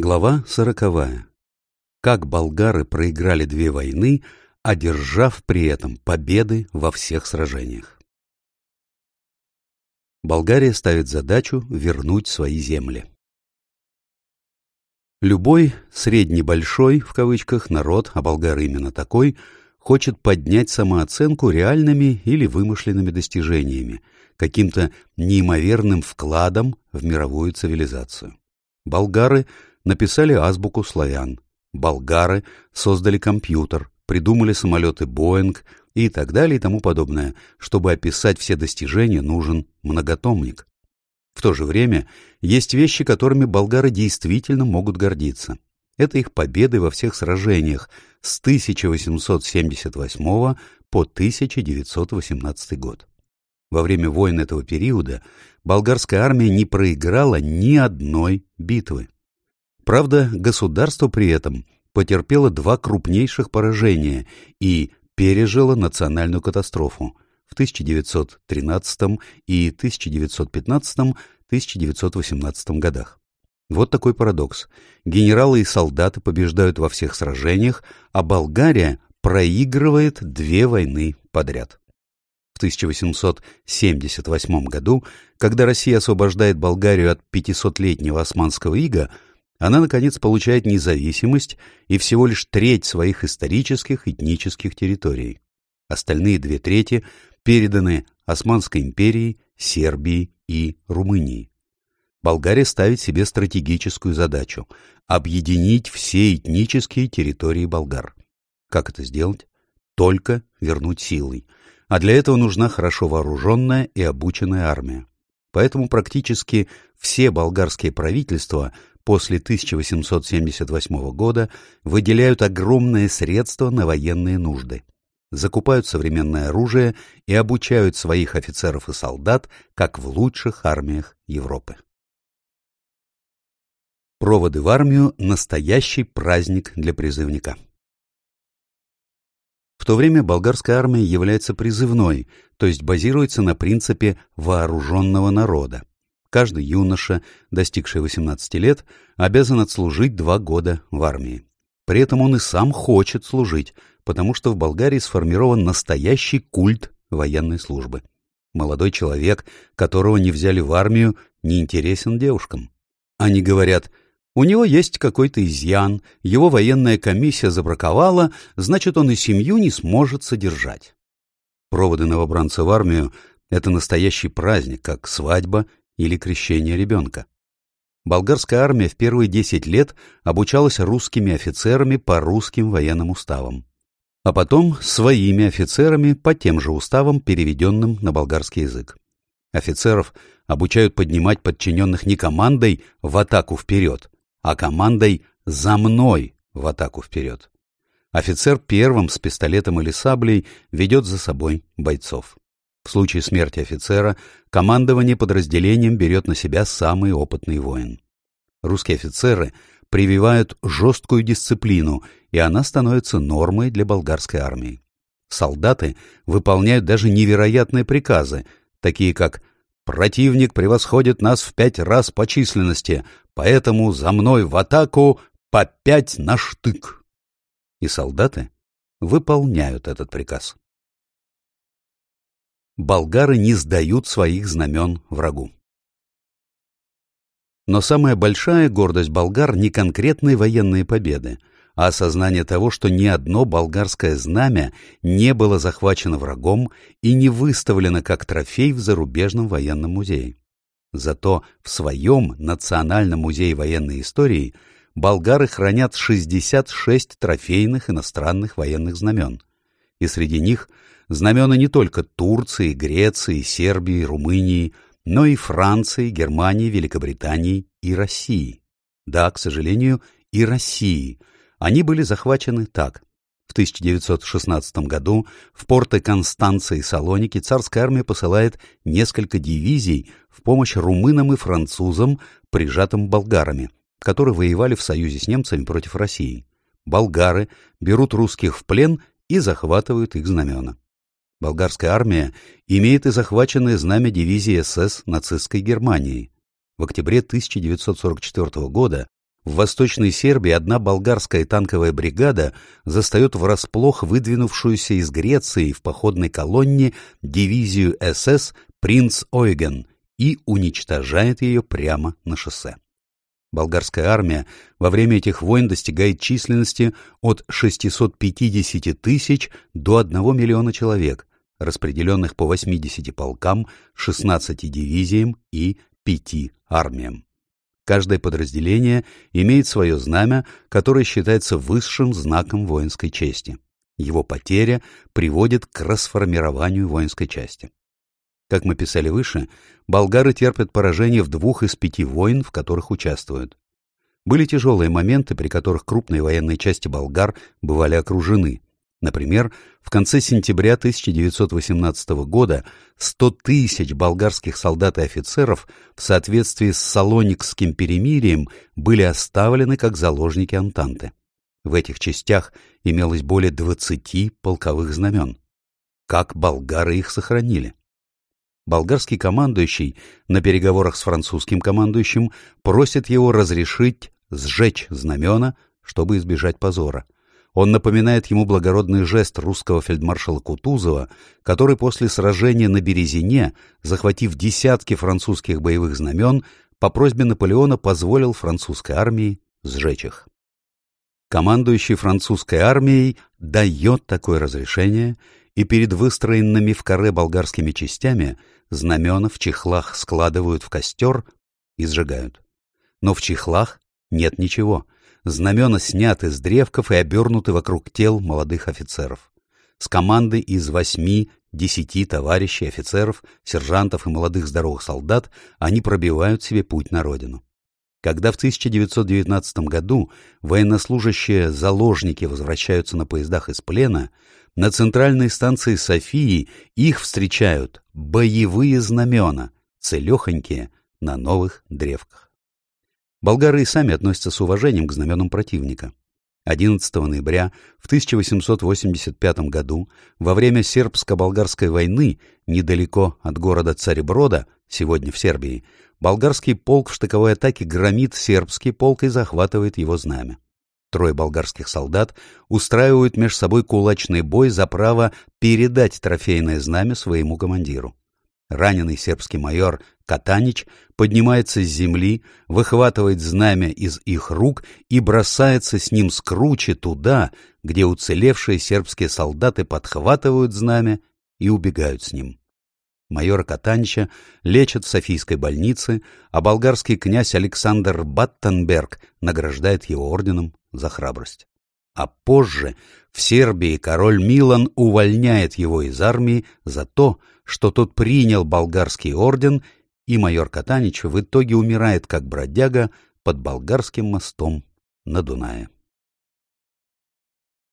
Глава сороковая. Как болгары проиграли две войны, одержав при этом победы во всех сражениях. Болгария ставит задачу вернуть свои земли. Любой «среднебольшой» в кавычках народ, а болгары именно такой, хочет поднять самооценку реальными или вымышленными достижениями, каким-то неимоверным вкладом в мировую цивилизацию. Болгары написали азбуку славян, болгары создали компьютер, придумали самолеты «Боинг» и так далее и тому подобное. Чтобы описать все достижения, нужен многотомник. В то же время есть вещи, которыми болгары действительно могут гордиться. Это их победы во всех сражениях с 1878 по 1918 год. Во время войн этого периода болгарская армия не проиграла ни одной битвы. Правда, государство при этом потерпело два крупнейших поражения и пережило национальную катастрофу в 1913 и 1915-1918 годах. Вот такой парадокс. Генералы и солдаты побеждают во всех сражениях, а Болгария проигрывает две войны подряд. В 1878 году, когда Россия освобождает Болгарию от 500-летнего османского ига, она, наконец, получает независимость и всего лишь треть своих исторических этнических территорий. Остальные две трети переданы Османской империи, Сербии и Румынии. Болгария ставит себе стратегическую задачу – объединить все этнические территории болгар. Как это сделать? Только вернуть силой. А для этого нужна хорошо вооруженная и обученная армия. Поэтому практически все болгарские правительства после 1878 года выделяют огромные средства на военные нужды, закупают современное оружие и обучают своих офицеров и солдат, как в лучших армиях Европы. Проводы в армию – настоящий праздник для призывника. В то время болгарская армия является призывной, то есть базируется на принципе вооруженного народа. Каждый юноша, достигший 18 лет, обязан отслужить два года в армии. При этом он и сам хочет служить, потому что в Болгарии сформирован настоящий культ военной службы. Молодой человек, которого не взяли в армию, не интересен девушкам. Они говорят, у него есть какой-то изъян, его военная комиссия забраковала, значит, он и семью не сможет содержать. Проводы новобранца в армию — это настоящий праздник, как свадьба или крещение ребенка. Болгарская армия в первые 10 лет обучалась русскими офицерами по русским военным уставам, а потом своими офицерами по тем же уставам, переведенным на болгарский язык. Офицеров обучают поднимать подчиненных не командой в атаку вперед, а командой «за мной» в атаку вперед. Офицер первым с пистолетом или саблей ведет за собой бойцов. В случае смерти офицера командование подразделением берет на себя самый опытный воин. Русские офицеры прививают жесткую дисциплину, и она становится нормой для болгарской армии. Солдаты выполняют даже невероятные приказы, такие как «Противник превосходит нас в пять раз по численности, поэтому за мной в атаку по пять на штык». И солдаты выполняют этот приказ болгары не сдают своих знамен врагу. Но самая большая гордость болгар не конкретные военные победы, а осознание того, что ни одно болгарское знамя не было захвачено врагом и не выставлено как трофей в зарубежном военном музее. Зато в своем Национальном музее военной истории болгары хранят 66 трофейных иностранных военных знамен, и среди них – знамена не только Турции, Греции, Сербии, Румынии, но и Франции, Германии, Великобритании и России. Да, к сожалению, и России. Они были захвачены так. В 1916 году в порты Констанции и Салоники царская армия посылает несколько дивизий в помощь румынам и французам, прижатым болгарами, которые воевали в союзе с немцами против России. Болгары берут русских в плен и захватывают их знамена. Болгарская армия имеет и захваченное знамя дивизии СС нацистской Германии. В октябре 1944 года В Восточной Сербии одна болгарская танковая бригада застает врасплох выдвинувшуюся из Греции в походной колонне дивизию СС «Принц Ойген» и уничтожает ее прямо на шоссе. Болгарская армия во время этих войн достигает численности от 650 тысяч до 1 миллиона человек, распределенных по 80 полкам, 16 дивизиям и 5 армиям. Каждое подразделение имеет свое знамя, которое считается высшим знаком воинской чести. Его потеря приводит к расформированию воинской части. Как мы писали выше, болгары терпят поражение в двух из пяти войн, в которых участвуют. Были тяжелые моменты, при которых крупные военные части болгар бывали окружены. Например, в конце сентября 1918 года 100 тысяч болгарских солдат и офицеров в соответствии с Салоникским перемирием были оставлены как заложники Антанты. В этих частях имелось более 20 полковых знамен. Как болгары их сохранили? Болгарский командующий на переговорах с французским командующим просит его разрешить сжечь знамена, чтобы избежать позора. Он напоминает ему благородный жест русского фельдмаршала Кутузова, который после сражения на Березине, захватив десятки французских боевых знамен, по просьбе Наполеона позволил французской армии сжечь их. Командующий французской армией дает такое разрешение, и перед выстроенными в каре болгарскими частями знамена в чехлах складывают в костер и сжигают. Но в чехлах нет ничего. Знамена сняты с древков и обернуты вокруг тел молодых офицеров. С командой из восьми-десяти товарищей офицеров, сержантов и молодых здоровых солдат они пробивают себе путь на родину. Когда в 1919 году военнослужащие заложники возвращаются на поездах из плена, на центральной станции Софии их встречают боевые знамена, целехонькие, на новых древках. Болгары и сами относятся с уважением к знаменам противника. 11 ноября в 1885 году, во время сербско-болгарской войны, недалеко от города Цареброда, сегодня в Сербии, болгарский полк в штыковой атаке громит сербский полк и захватывает его знамя. Трое болгарских солдат устраивают между собой кулачный бой за право передать трофейное знамя своему командиру. Раненый сербский майор Катанич поднимается с земли, выхватывает знамя из их рук и бросается с ним с круче туда, где уцелевшие сербские солдаты подхватывают знамя и убегают с ним. Майора Катанича лечат в Софийской больнице, а болгарский князь Александр Баттенберг награждает его орденом за храбрость. А позже в Сербии король Милан увольняет его из армии за то, что тот принял болгарский орден, и майор Катанич в итоге умирает как бродяга под болгарским мостом на Дунае.